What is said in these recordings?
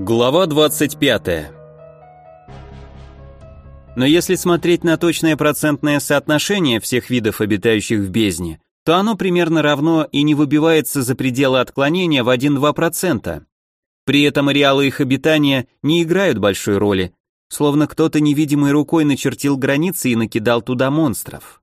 Глава 25. Но если смотреть на точное процентное соотношение всех видов, обитающих в бездне, то оно примерно равно и не выбивается за пределы отклонения в 1-2%. При этом ареалы их обитания не играют большой роли, словно кто-то невидимой рукой начертил границы и накидал туда монстров.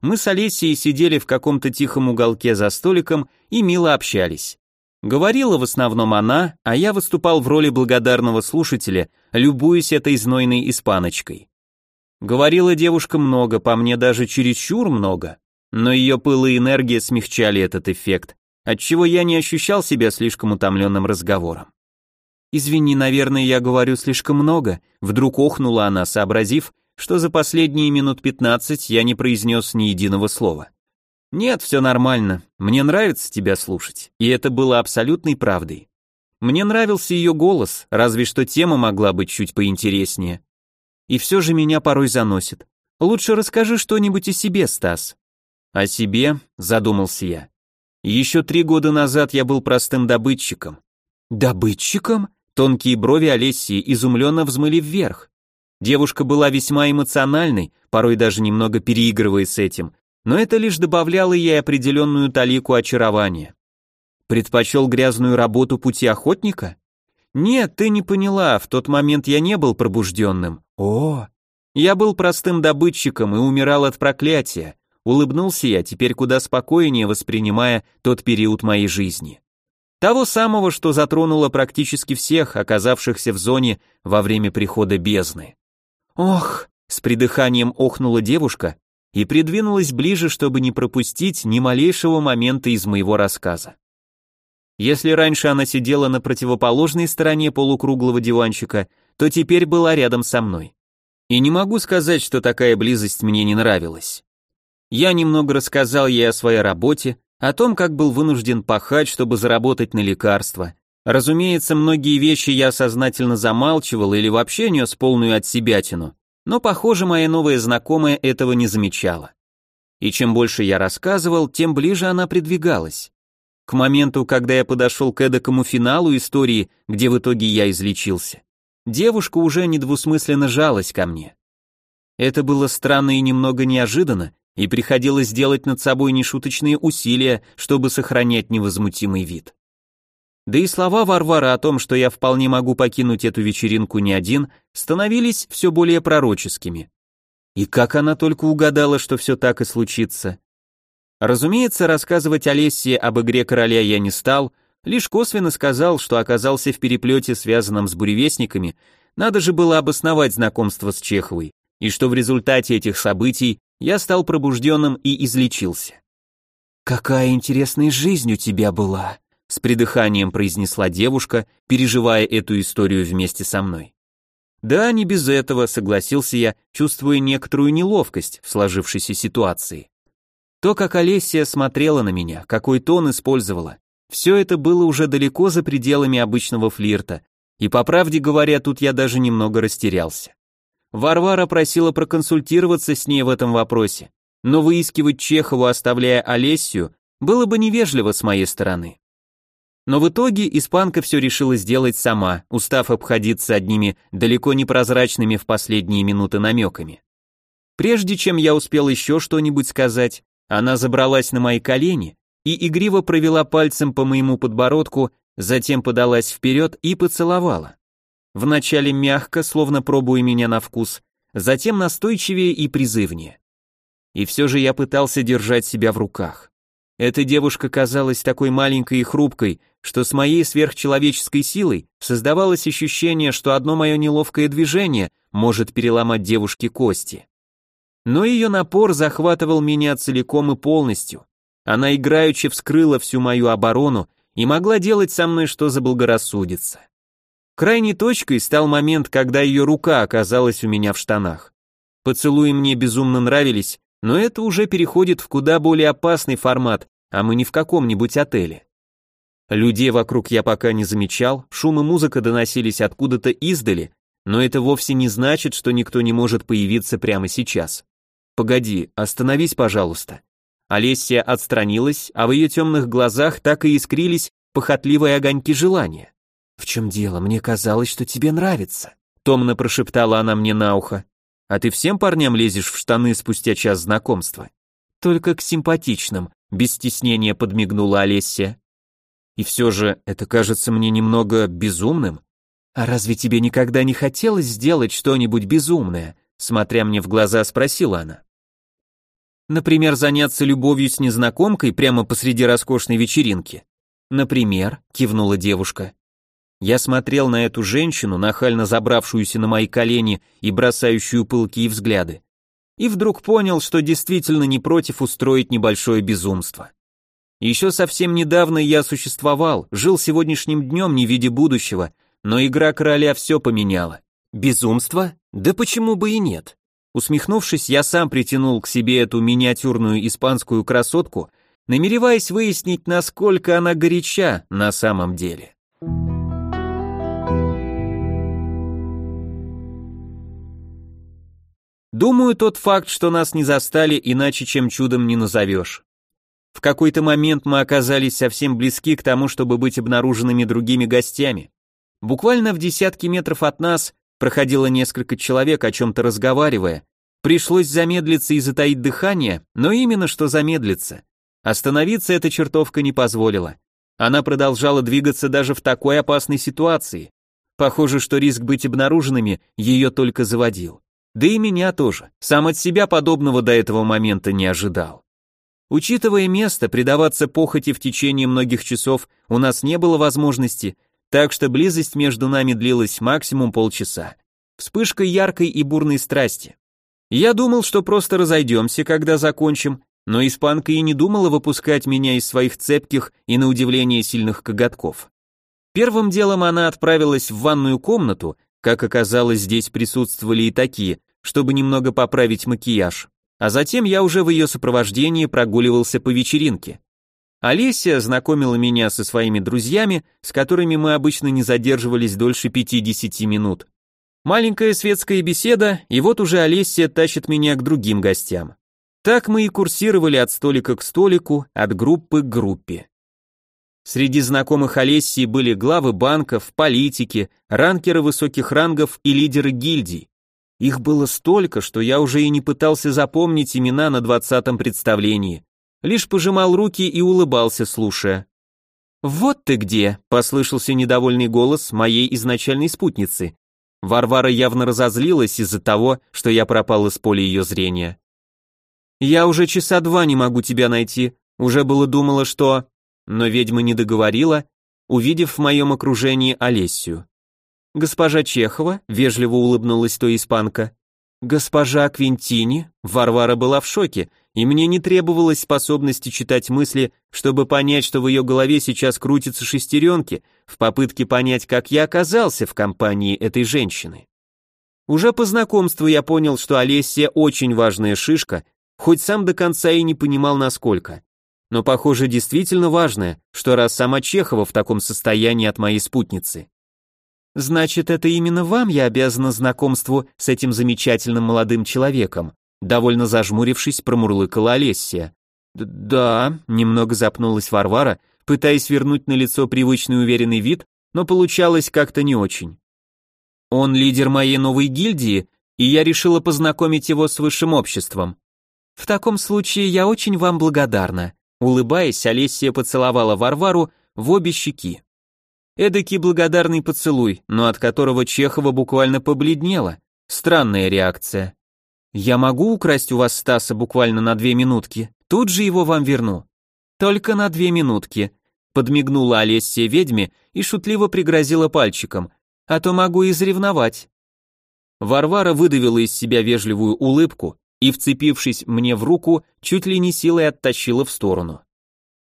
Мы с Олесей сидели в каком-то тихом уголке за столиком и мило общались. Говорила в основном она, а я выступал в роли благодарного слушателя, любуясь этой знойной испаночкой. Говорила девушка много, по мне даже чересчур много, но ее пыл и энергия смягчали этот эффект, отчего я не ощущал себя слишком утомленным разговором. «Извини, наверное, я говорю слишком много», вдруг охнула она, сообразив, что за последние минут пятнадцать я не произнес ни единого слова. «Нет, все нормально. Мне нравится тебя слушать». И это было абсолютной правдой. Мне нравился ее голос, разве что тема могла быть чуть поинтереснее. И все же меня порой заносит. Лучше расскажи что-нибудь о себе, Стас. О себе, задумался я. Еще три года назад я был простым добытчиком. Добытчиком? Тонкие брови Олесии изумленно взмыли вверх. Девушка была весьма эмоциональной, порой даже немного переигрывая с этим, но это лишь добавляло ей определенную талику очарования. Предпочел грязную работу пути охотника? Нет, ты не поняла, в тот момент я не был пробужденным. О, я был простым добытчиком и умирал от проклятия. Улыбнулся я, теперь куда спокойнее воспринимая тот период моей жизни. Того самого, что затронуло практически всех, оказавшихся в зоне во время прихода бездны. Ох, с придыханием охнула девушка, и придвинулась ближе, чтобы не пропустить ни малейшего момента из моего рассказа. Если раньше она сидела на противоположной стороне полукруглого диванчика, то теперь была рядом со мной. И не могу сказать, что такая близость мне не нравилась. Я немного рассказал ей о своей работе, о том, как был вынужден пахать, чтобы заработать на лекарства. Разумеется, многие вещи я сознательно замалчивал или вообще нес полную отсебятину, но, похоже, моя новая знакомая этого не замечала. И чем больше я рассказывал, тем ближе она придвигалась. К моменту, когда я подошел к эдакому финалу истории, где в итоге я излечился, девушка уже недвусмысленно жалась ко мне. Это было странно и немного неожиданно, и приходилось делать над собой нешуточные усилия, чтобы сохранять невозмутимый вид. Да и слова Варвара о том, что я вполне могу покинуть эту вечеринку не один, становились все более пророческими. И как она только угадала, что все так и случится. Разумеется, рассказывать Олесе об игре короля я не стал, лишь косвенно сказал, что оказался в переплете, связанном с буревестниками, надо же было обосновать знакомство с Чеховой, и что в результате этих событий я стал пробужденным и излечился. «Какая интересная жизнь у тебя была», с придыханием произнесла девушка, переживая эту историю вместе со мной. Да, не без этого, согласился я, чувствуя некоторую неловкость в сложившейся ситуации. То, как Олеся смотрела на меня, какой тон использовала, все это было уже далеко за пределами обычного флирта, и по правде говоря, тут я даже немного растерялся. Варвара просила проконсультироваться с ней в этом вопросе, но выискивать Чехову, оставляя Олесю, было бы невежливо с моей стороны. Но в итоге испанка все решила сделать сама, устав обходиться одними далеко не прозрачными в последние минуты намеками. Прежде чем я успел еще что-нибудь сказать, она забралась на мои колени и игриво провела пальцем по моему подбородку, затем подалась вперед и поцеловала. Вначале мягко, словно пробуя меня на вкус, затем настойчивее и призывнее. И все же я пытался держать себя в руках. Эта девушка казалась такой маленькой и хрупкой, что с моей сверхчеловеческой силой создавалось ощущение, что одно мое неловкое движение может переломать девушке кости. Но ее напор захватывал меня целиком и полностью. Она играючи вскрыла всю мою оборону и могла делать со мной что заблагорассудится. Крайней точкой стал момент, когда ее рука оказалась у меня в штанах. Поцелуи мне безумно нравились, но это уже переходит в куда более опасный формат, а мы не в каком-нибудь отеле. Людей вокруг я пока не замечал, шум и музыка доносились откуда-то издали, но это вовсе не значит, что никто не может появиться прямо сейчас. Погоди, остановись, пожалуйста. Олеся отстранилась, а в ее темных глазах так и искрились похотливые огоньки желания. В чем дело? Мне казалось, что тебе нравится. Томно прошептала она мне на ухо. А ты всем парням лезешь в штаны спустя час знакомства? Только к симпатичным, без стеснения подмигнула Олеся. И все же это кажется мне немного безумным. А разве тебе никогда не хотелось сделать что-нибудь безумное? Смотря мне в глаза, спросила она. Например, заняться любовью с незнакомкой прямо посреди роскошной вечеринки. Например, кивнула девушка. Я смотрел на эту женщину, нахально забравшуюся на мои колени и бросающую пылкие взгляды, и вдруг понял, что действительно не против устроить небольшое безумство. Еще совсем недавно я существовал, жил сегодняшним днем, не видя будущего, но игра короля все поменяла. Безумство? Да почему бы и нет? Усмехнувшись, я сам притянул к себе эту миниатюрную испанскую красотку, намереваясь выяснить, насколько она горяча на самом деле. Думаю, тот факт, что нас не застали, иначе чем чудом не назовешь. В какой-то момент мы оказались совсем близки к тому, чтобы быть обнаруженными другими гостями. Буквально в десятки метров от нас проходило несколько человек, о чем-то разговаривая. Пришлось замедлиться и затаить дыхание, но именно что замедлиться. Остановиться эта чертовка не позволила. Она продолжала двигаться даже в такой опасной ситуации. Похоже, что риск быть обнаруженными ее только заводил. Да и меня тоже. Сам от себя подобного до этого момента не ожидал. Учитывая место, предаваться похоти в течение многих часов у нас не было возможности, так что близость между нами длилась максимум полчаса. Вспышка яркой и бурной страсти. Я думал, что просто разойдемся, когда закончим, но испанка и не думала выпускать меня из своих цепких и на удивление сильных коготков. Первым делом она отправилась в ванную комнату, как оказалось, здесь присутствовали и такие, чтобы немного поправить макияж. А затем я уже в ее сопровождении прогуливался по вечеринке. Олеся знакомила меня со своими друзьями, с которыми мы обычно не задерживались дольше 50 минут. Маленькая светская беседа, и вот уже Олеся тащит меня к другим гостям. Так мы и курсировали от столика к столику, от группы к группе. Среди знакомых Олессии были главы банков, политики, ранкеры высоких рангов и лидеры гильдий. Их было столько, что я уже и не пытался запомнить имена на двадцатом представлении. Лишь пожимал руки и улыбался, слушая. «Вот ты где!» — послышался недовольный голос моей изначальной спутницы. Варвара явно разозлилась из-за того, что я пропал из поля ее зрения. «Я уже часа два не могу тебя найти. Уже было думала, что...» Но ведьма не договорила, увидев в моем окружении Олесю. «Госпожа Чехова», — вежливо улыбнулась то испанка. «Госпожа Квинтини», Варвара была в шоке, и мне не требовалось способности читать мысли, чтобы понять, что в ее голове сейчас крутятся шестеренки, в попытке понять, как я оказался в компании этой женщины. Уже по знакомству я понял, что Олеся очень важная шишка, хоть сам до конца и не понимал насколько. Но, похоже, действительно важное, что раз сама Чехова в таком состоянии от моей спутницы. Значит, это именно вам я обязана знакомству с этим замечательным молодым человеком, довольно зажмурившись, промурлыкала Олеся. Да, немного запнулась Варвара, пытаясь вернуть на лицо привычный уверенный вид, но получалось как-то не очень. Он лидер моей новой гильдии, и я решила познакомить его с высшим обществом. В таком случае я очень вам благодарна. Улыбаясь, Олеся поцеловала Варвару в обе щеки. Эдакий благодарный поцелуй, но от которого Чехова буквально побледнела. Странная реакция. «Я могу украсть у вас Стаса буквально на две минутки? Тут же его вам верну». «Только на две минутки», — подмигнула Олеся ведьме и шутливо пригрозила пальчиком, «а то могу изревновать». Варвара выдавила из себя вежливую улыбку, и, вцепившись мне в руку, чуть ли не силой оттащила в сторону.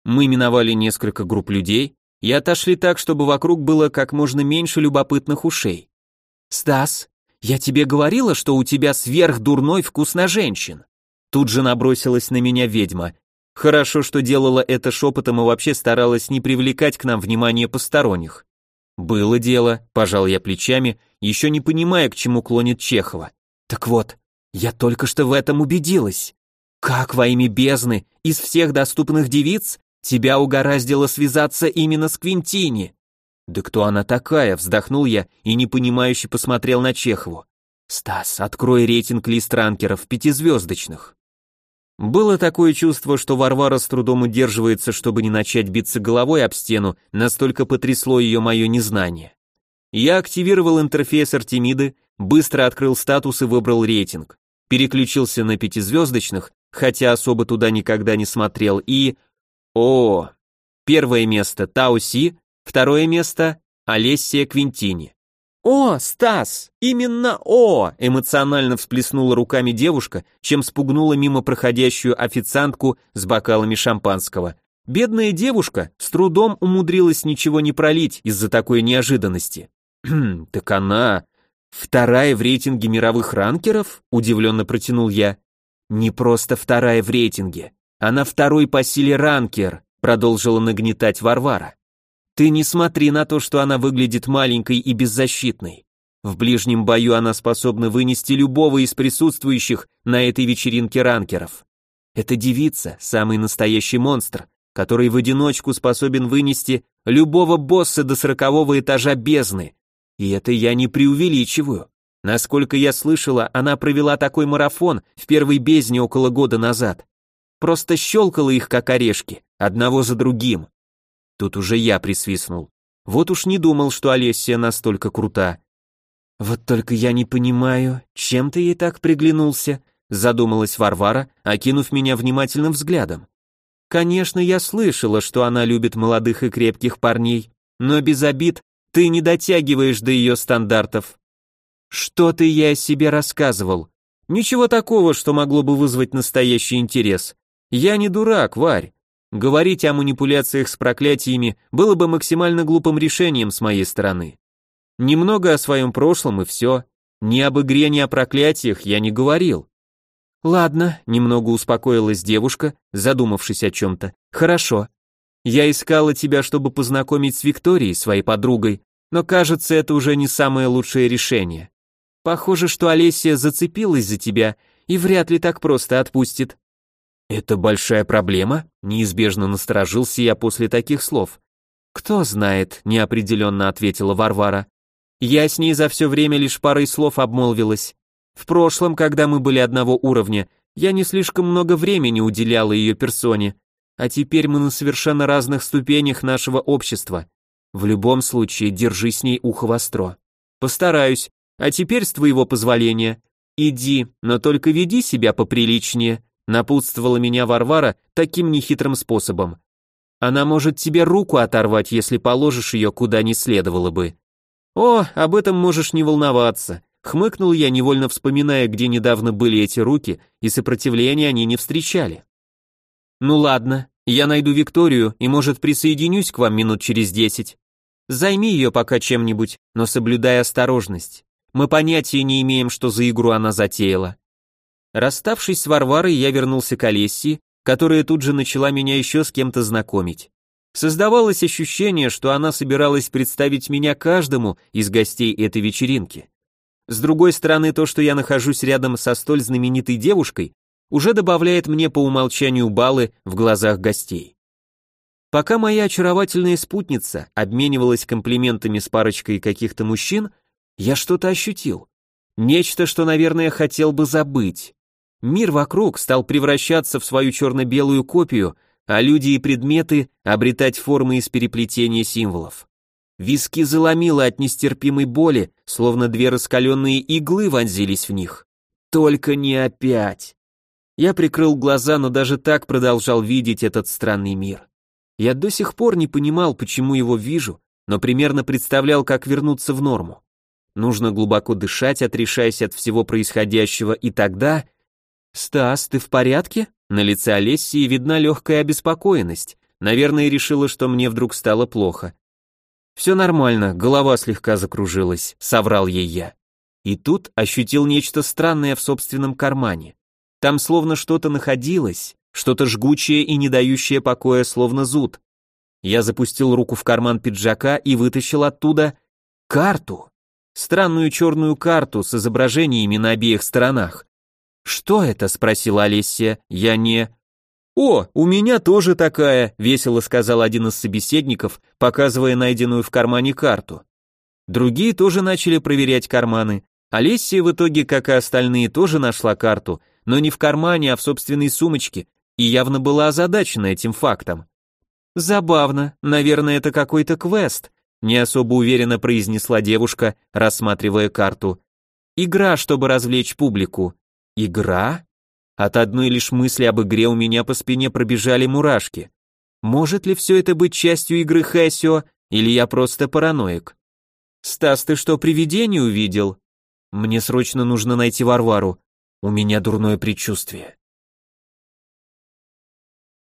Мы миновали несколько групп людей и отошли так, чтобы вокруг было как можно меньше любопытных ушей. «Стас, я тебе говорила, что у тебя сверхдурной вкус на женщин?» Тут же набросилась на меня ведьма. Хорошо, что делала это шепотом и вообще старалась не привлекать к нам внимание посторонних. Было дело, пожал я плечами, еще не понимая, к чему клонит Чехова. Так вот, я только что в этом убедилась. Как во имя бездны из всех доступных девиц тебя угораздило связаться именно с Квинтини? «Да кто она такая?» – вздохнул я и непонимающе посмотрел на Чехову. «Стас, открой рейтинг лист ранкеров, пятизвездочных». Было такое чувство, что Варвара с трудом удерживается, чтобы не начать биться головой об стену, настолько потрясло ее мое незнание. Я активировал интерфейс Артемиды, быстро открыл статус и выбрал рейтинг. Переключился на пятизвездочных, хотя особо туда никогда не смотрел, и... О, первое место Тауси, второе место Олесия Квинтини. «О, Стас! Именно О!» — эмоционально всплеснула руками девушка, чем спугнула мимо проходящую официантку с бокалами шампанского. Бедная девушка с трудом умудрилась ничего не пролить из-за такой неожиданности. «Так она... вторая в рейтинге мировых ранкеров?» — удивленно протянул я. «Не просто вторая в рейтинге. Она второй по силе ранкер», — продолжила нагнетать Варвара. Ты не смотри на то, что она выглядит маленькой и беззащитной. В ближнем бою она способна вынести любого из присутствующих на этой вечеринке ранкеров. Эта девица – самый настоящий монстр, который в одиночку способен вынести любого босса до сорокового этажа бездны. И это я не преувеличиваю. Насколько я слышала, она провела такой марафон в первой бездне около года назад. Просто щелкала их как орешки, одного за другим. Тут уже я присвистнул. Вот уж не думал, что Олеся настолько крута. Вот только я не понимаю, чем ты ей так приглянулся, задумалась Варвара, окинув меня внимательным взглядом. Конечно, я слышала, что она любит молодых и крепких парней, но без обид ты не дотягиваешь до ее стандартов. Что ты ей о себе рассказывал? Ничего такого, что могло бы вызвать настоящий интерес. Я не дурак, Варь. Говорить о манипуляциях с проклятиями было бы максимально глупым решением с моей стороны. Немного о своем прошлом и все. Ни об игре, ни о проклятиях я не говорил. Ладно, немного успокоилась девушка, задумавшись о чем-то. Хорошо. Я искала тебя, чтобы познакомить с Викторией, своей подругой, но кажется, это уже не самое лучшее решение. Похоже, что Олеся зацепилась за тебя и вряд ли так просто отпустит. «Это большая проблема?» – неизбежно насторожился я после таких слов. «Кто знает», – неопределенно ответила Варвара. «Я с ней за все время лишь парой слов обмолвилась. В прошлом, когда мы были одного уровня, я не слишком много времени уделяла ее персоне, а теперь мы на совершенно разных ступенях нашего общества. В любом случае, держи с ней ухо востро. Постараюсь. А теперь, с твоего позволения, иди, но только веди себя поприличнее, Напутствовала меня Варвара таким нехитрым способом. Она может тебе руку оторвать, если положишь ее куда не следовало бы. О, об этом можешь не волноваться. Хмыкнул я, невольно вспоминая, где недавно были эти руки, и сопротивления они не встречали. Ну ладно, я найду Викторию и, может, присоединюсь к вам минут через десять. Займи ее пока чем-нибудь, но соблюдай осторожность. Мы понятия не имеем, что за игру она затеяла. Расставшись с Варварой, я вернулся к Олесии, которая тут же начала меня еще с кем-то знакомить. Создавалось ощущение, что она собиралась представить меня каждому из гостей этой вечеринки. С другой стороны, то, что я нахожусь рядом со столь знаменитой девушкой, уже добавляет мне по умолчанию баллы в глазах гостей. Пока моя очаровательная спутница обменивалась комплиментами с парочкой каких-то мужчин, я что-то ощутил. Нечто, что, наверное, хотел бы забыть. Мир вокруг стал превращаться в свою черно-белую копию, а люди и предметы обретать формы из переплетения символов. Виски заломило от нестерпимой боли, словно две раскаленные иглы вонзились в них. Только не опять. Я прикрыл глаза, но даже так продолжал видеть этот странный мир. Я до сих пор не понимал, почему его вижу, но примерно представлял, как вернуться в норму. Нужно глубоко дышать, отрешаясь от всего происходящего, и тогда «Стас, ты в порядке?» На лице Олесии видна легкая обеспокоенность. Наверное, решила, что мне вдруг стало плохо. «Все нормально, голова слегка закружилась», — соврал ей я. И тут ощутил нечто странное в собственном кармане. Там словно что-то находилось, что-то жгучее и не дающее покоя, словно зуд. Я запустил руку в карман пиджака и вытащил оттуда карту. Странную черную карту с изображениями на обеих сторонах. «Что это?» — спросила Олеся. «Я не...» «О, у меня тоже такая», — весело сказал один из собеседников, показывая найденную в кармане карту. Другие тоже начали проверять карманы. Олессия в итоге, как и остальные, тоже нашла карту, но не в кармане, а в собственной сумочке, и явно была озадачена этим фактом. «Забавно, наверное, это какой-то квест», не особо уверенно произнесла девушка, рассматривая карту. «Игра, чтобы развлечь публику». «Игра?» От одной лишь мысли об игре у меня по спине пробежали мурашки. Может ли все это быть частью игры Хэсио, или я просто параноик? Стас, ты что, привидение увидел? Мне срочно нужно найти Варвару. У меня дурное предчувствие.